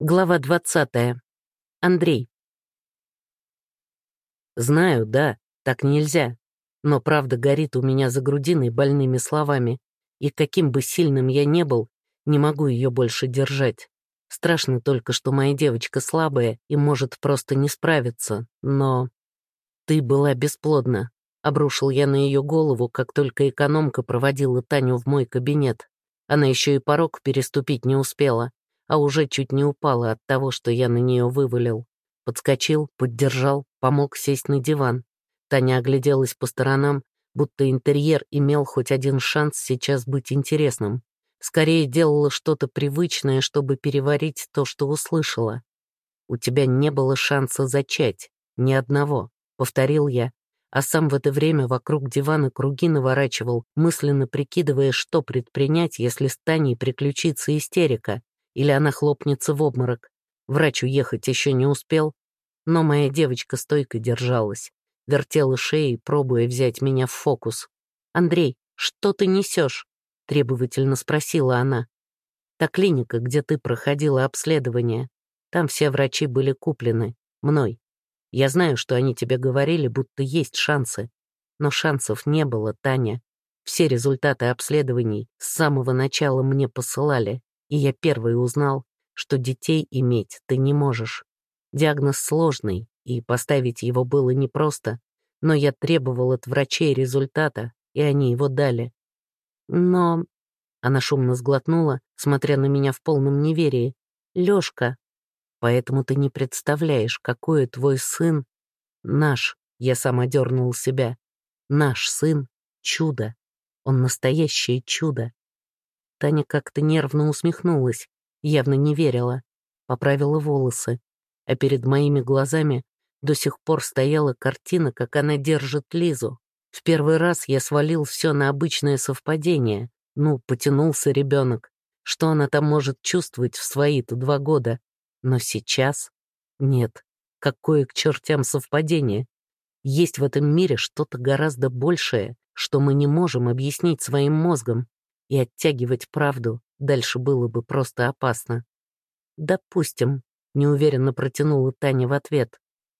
Глава 20. Андрей. Знаю, да, так нельзя. Но правда горит у меня за грудиной больными словами. И каким бы сильным я не был, не могу ее больше держать. Страшно только, что моя девочка слабая и может просто не справиться. Но ты была бесплодна. Обрушил я на ее голову, как только экономка проводила Таню в мой кабинет. Она еще и порог переступить не успела а уже чуть не упала от того, что я на нее вывалил. Подскочил, поддержал, помог сесть на диван. Таня огляделась по сторонам, будто интерьер имел хоть один шанс сейчас быть интересным. Скорее делала что-то привычное, чтобы переварить то, что услышала. «У тебя не было шанса зачать. Ни одного», — повторил я, а сам в это время вокруг дивана круги наворачивал, мысленно прикидывая, что предпринять, если с Таней приключится истерика или она хлопнется в обморок. Врач уехать еще не успел, но моя девочка стойко держалась, вертела шеей, пробуя взять меня в фокус. «Андрей, что ты несешь?» — требовательно спросила она. «Та клиника, где ты проходила обследование. Там все врачи были куплены. Мной. Я знаю, что они тебе говорили, будто есть шансы. Но шансов не было, Таня. Все результаты обследований с самого начала мне посылали и я первый узнал, что детей иметь ты не можешь. Диагноз сложный, и поставить его было непросто, но я требовал от врачей результата, и они его дали. Но... Она шумно сглотнула, смотря на меня в полном неверии. «Лёшка, поэтому ты не представляешь, какой твой сын наш, я сам одернул себя, наш сын — чудо, он настоящее чудо. Таня как-то нервно усмехнулась, явно не верила, поправила волосы, а перед моими глазами до сих пор стояла картина, как она держит Лизу. В первый раз я свалил все на обычное совпадение. Ну, потянулся ребенок. Что она там может чувствовать в свои-то два года? Но сейчас? Нет. Какое к чертям совпадение? Есть в этом мире что-то гораздо большее, что мы не можем объяснить своим мозгом и оттягивать правду дальше было бы просто опасно. «Допустим», — неуверенно протянула Таня в ответ.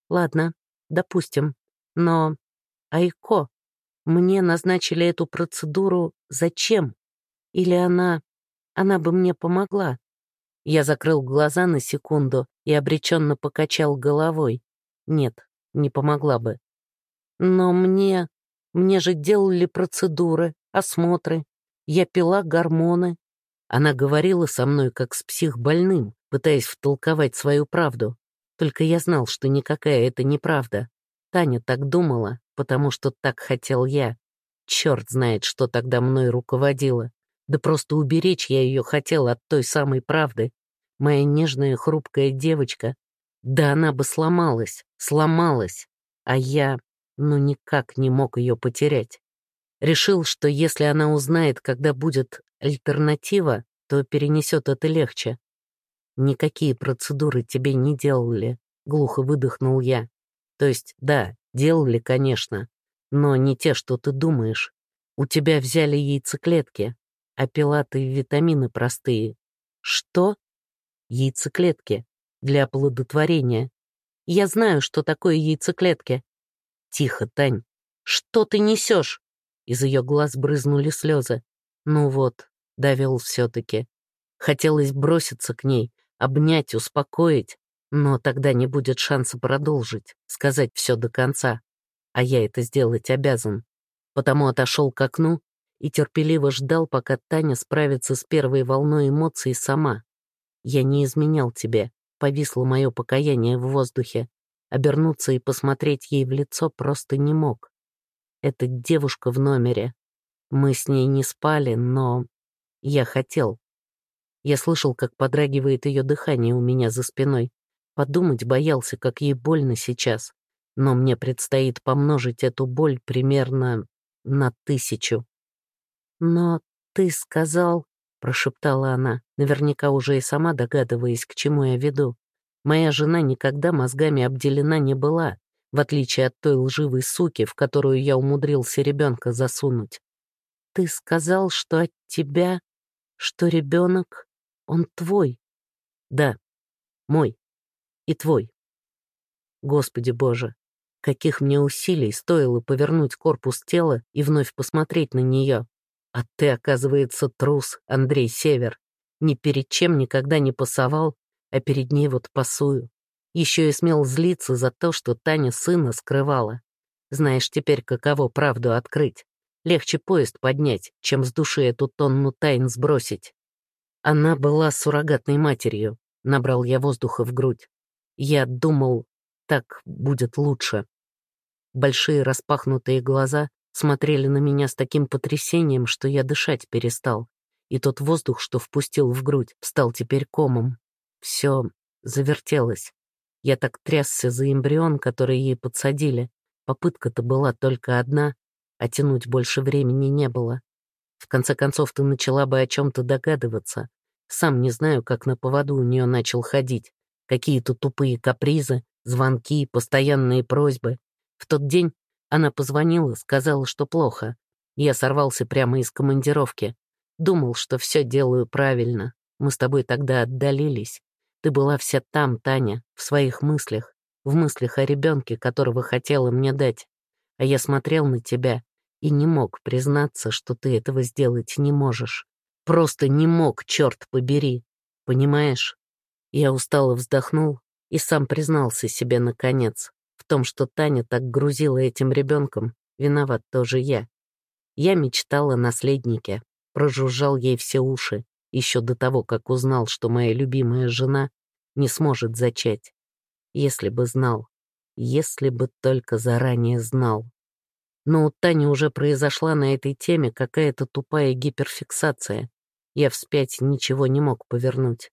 «Ладно, допустим. Но, Айко, мне назначили эту процедуру зачем? Или она... она бы мне помогла?» Я закрыл глаза на секунду и обреченно покачал головой. Нет, не помогла бы. Но мне... мне же делали процедуры, осмотры, я пила гормоны. Она говорила со мной, как с психбольным, пытаясь втолковать свою правду. Только я знал, что никакая это неправда. Таня так думала, потому что так хотел я. Черт знает, что тогда мной руководило. Да просто уберечь я ее хотел от той самой правды. Моя нежная хрупкая девочка. Да она бы сломалась, сломалась. А я, ну, никак не мог ее потерять. Решил, что если она узнает, когда будет альтернатива, то перенесет это легче. «Никакие процедуры тебе не делали», — глухо выдохнул я. «То есть, да, делали, конечно, но не те, что ты думаешь. У тебя взяли яйцеклетки, а пилаты и витамины простые. Что? Яйцеклетки. Для оплодотворения. Я знаю, что такое яйцеклетки. Тихо, Тань. Что ты несешь? Из ее глаз брызнули слезы. Ну вот, довел все-таки. Хотелось броситься к ней, обнять, успокоить, но тогда не будет шанса продолжить, сказать все до конца. А я это сделать обязан. Потому отошел к окну и терпеливо ждал, пока Таня справится с первой волной эмоций сама. «Я не изменял тебе», — повисло мое покаяние в воздухе. Обернуться и посмотреть ей в лицо просто не мог. Эта девушка в номере. Мы с ней не спали, но я хотел. Я слышал, как подрагивает ее дыхание у меня за спиной. Подумать боялся, как ей больно сейчас. Но мне предстоит помножить эту боль примерно на тысячу. «Но ты сказал...» — прошептала она, наверняка уже и сама догадываясь, к чему я веду. Моя жена никогда мозгами обделена не была, в отличие от той лживой суки, в которую я умудрился ребенка засунуть. Ты сказал, что от тебя, что ребенок, он твой. Да, Мой. И твой. Господи Боже, каких мне усилий стоило повернуть корпус тела и вновь посмотреть на нее. А ты, оказывается, трус, Андрей Север. Ни перед чем никогда не пасовал, а перед ней вот пасую. Еще и смел злиться за то, что Таня сына скрывала. Знаешь теперь, каково правду открыть. Легче поезд поднять, чем с души эту тонну тайн сбросить. Она была суррогатной матерью, набрал я воздуха в грудь. Я думал, так будет лучше. Большие распахнутые глаза смотрели на меня с таким потрясением, что я дышать перестал. И тот воздух, что впустил в грудь, стал теперь комом. Все завертелось. Я так трясся за эмбрион, который ей подсадили. Попытка-то была только одна, а тянуть больше времени не было. В конце концов, ты начала бы о чем-то догадываться. Сам не знаю, как на поводу у нее начал ходить. Какие-то тупые капризы, звонки, постоянные просьбы. В тот день она позвонила, сказала, что плохо. Я сорвался прямо из командировки. Думал, что все делаю правильно. Мы с тобой тогда отдалились. Ты была вся там, Таня, в своих мыслях, в мыслях о ребенке, которого хотела мне дать. А я смотрел на тебя и не мог признаться, что ты этого сделать не можешь. Просто не мог, черт побери. Понимаешь? Я устало вздохнул и сам признался себе наконец. В том, что Таня так грузила этим ребенком, виноват тоже я. Я мечтал о наследнике, прожужжал ей все уши, еще до того, как узнал, что моя любимая жена не сможет зачать. Если бы знал, если бы только заранее знал. Но у Тани уже произошла на этой теме какая-то тупая гиперфиксация. Я вспять ничего не мог повернуть.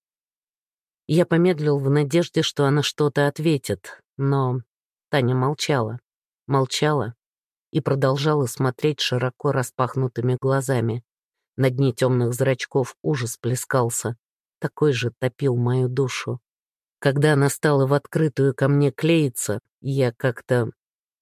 Я помедлил в надежде, что она что-то ответит, но Таня молчала, молчала и продолжала смотреть широко распахнутыми глазами. На дне темных зрачков ужас плескался, такой же топил мою душу. Когда она стала в открытую ко мне клеиться, я как-то...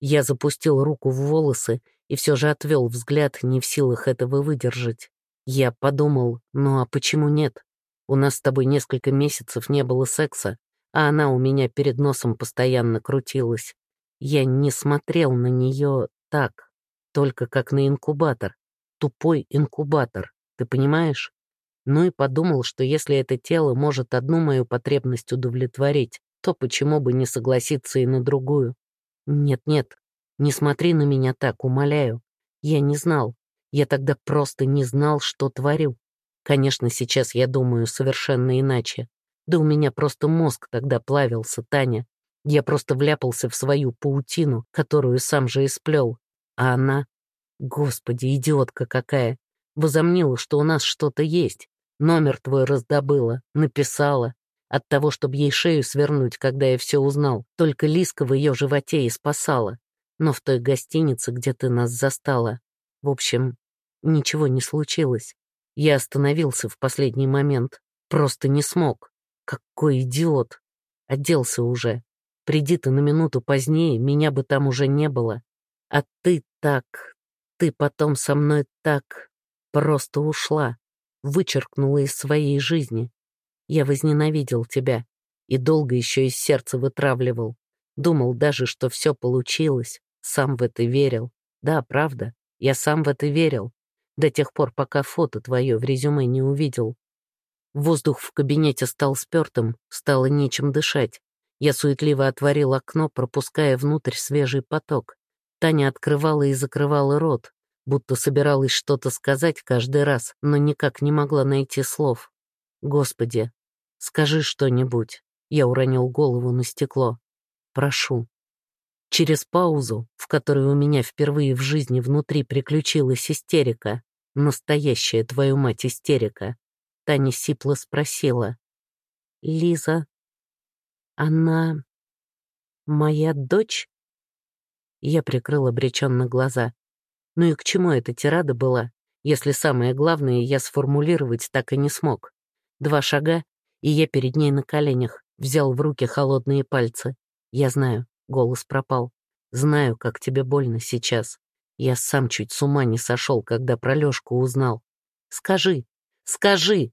Я запустил руку в волосы и все же отвел взгляд, не в силах этого выдержать. Я подумал, ну а почему нет? У нас с тобой несколько месяцев не было секса, а она у меня перед носом постоянно крутилась. Я не смотрел на нее так, только как на инкубатор. Тупой инкубатор, ты понимаешь? Ну и подумал, что если это тело может одну мою потребность удовлетворить, то почему бы не согласиться и на другую? Нет-нет, не смотри на меня так, умоляю. Я не знал. Я тогда просто не знал, что творю. Конечно, сейчас я думаю совершенно иначе. Да у меня просто мозг тогда плавился, Таня. Я просто вляпался в свою паутину, которую сам же и сплел. А она... Господи, идиотка какая! Возомнила, что у нас что-то есть. Номер твой раздобыла, написала. От того, чтобы ей шею свернуть, когда я все узнал, только Лиска в ее животе и спасала. Но в той гостинице, где ты нас застала. В общем, ничего не случилось. Я остановился в последний момент. Просто не смог. Какой идиот. Оделся уже. Приди ты на минуту позднее, меня бы там уже не было. А ты так, ты потом со мной так просто ушла, вычеркнула из своей жизни. Я возненавидел тебя и долго еще из сердца вытравливал. Думал даже, что все получилось, сам в это верил. Да, правда, я сам в это верил. До тех пор, пока фото твое в резюме не увидел. Воздух в кабинете стал спертым, стало нечем дышать. Я суетливо отворил окно, пропуская внутрь свежий поток. Таня открывала и закрывала рот, будто собиралась что-то сказать каждый раз, но никак не могла найти слов. «Господи, скажи что-нибудь». Я уронил голову на стекло. «Прошу». Через паузу, в которой у меня впервые в жизни внутри приключилась истерика, настоящая твою мать истерика, Таня сипло спросила. «Лиза, она моя дочь? Я прикрыл обреченно глаза. Ну и к чему эта тирада была, если самое главное я сформулировать так и не смог? Два шага, и я перед ней на коленях, взял в руки холодные пальцы. Я знаю, голос пропал. Знаю, как тебе больно сейчас. Я сам чуть с ума не сошел, когда про Лёшку узнал. Скажи, скажи!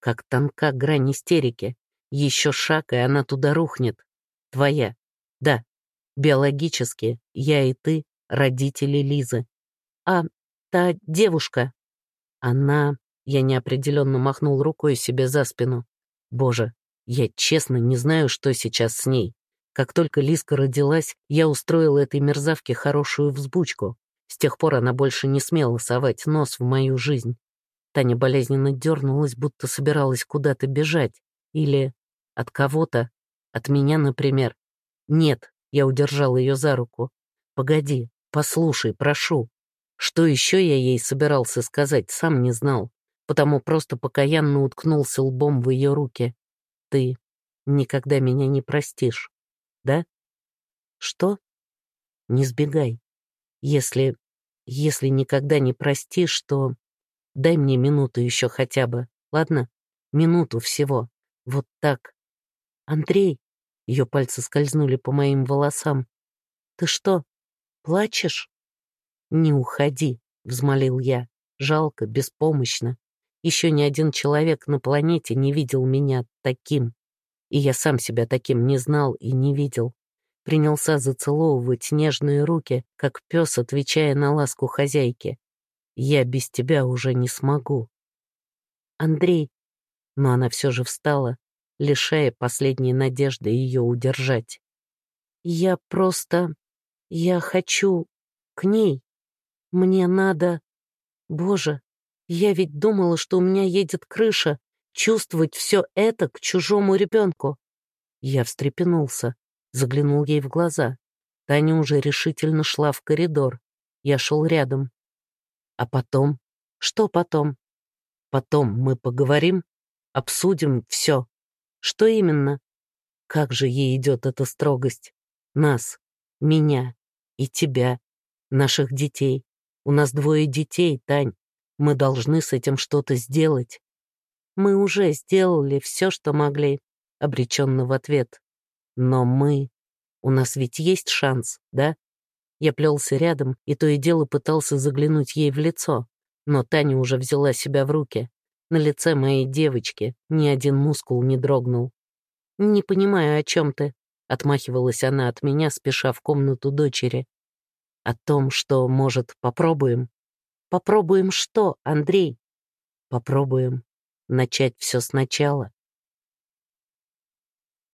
Как тонка грань истерики, Еще шаг, и она туда рухнет. Твоя. Да, биологически, я и ты — родители Лизы. А та девушка? Она... Я неопределенно махнул рукой себе за спину. Боже, я честно не знаю, что сейчас с ней. Как только Лиска родилась, я устроил этой мерзавке хорошую взбучку. С тех пор она больше не смела совать нос в мою жизнь. Таня болезненно дернулась, будто собиралась куда-то бежать. Или от кого-то. От меня, например. Нет, я удержал ее за руку. Погоди, послушай, прошу. Что еще я ей собирался сказать, сам не знал, потому просто покаянно уткнулся лбом в ее руки. Ты никогда меня не простишь, да? Что? Не сбегай. Если... если никогда не простишь, то... Дай мне минуту еще хотя бы, ладно? Минуту всего. Вот так. Андрей, ее пальцы скользнули по моим волосам. Ты что, плачешь? Не уходи, взмолил я. Жалко, беспомощно. Еще ни один человек на планете не видел меня таким. И я сам себя таким не знал и не видел. Принялся зацеловывать нежные руки, как пес, отвечая на ласку хозяйки. Я без тебя уже не смогу. Андрей. Но она все же встала, лишая последней надежды ее удержать. Я просто... Я хочу к ней. Мне надо... Боже, я ведь думала, что у меня едет крыша, чувствовать все это к чужому ребенку. Я встрепенулся, заглянул ей в глаза. Таня уже решительно шла в коридор. Я шел рядом. А потом? Что потом? Потом мы поговорим, обсудим все. Что именно? Как же ей идет эта строгость? Нас, меня и тебя, наших детей. У нас двое детей, Тань. Мы должны с этим что-то сделать. Мы уже сделали все, что могли, обреченно в ответ. Но мы... У нас ведь есть шанс, да? Я плелся рядом и то и дело пытался заглянуть ей в лицо, но Таня уже взяла себя в руки. На лице моей девочки ни один мускул не дрогнул. «Не понимаю, о чем ты», — отмахивалась она от меня, спеша в комнату дочери. «О том, что, может, попробуем?» «Попробуем что, Андрей?» «Попробуем начать все сначала.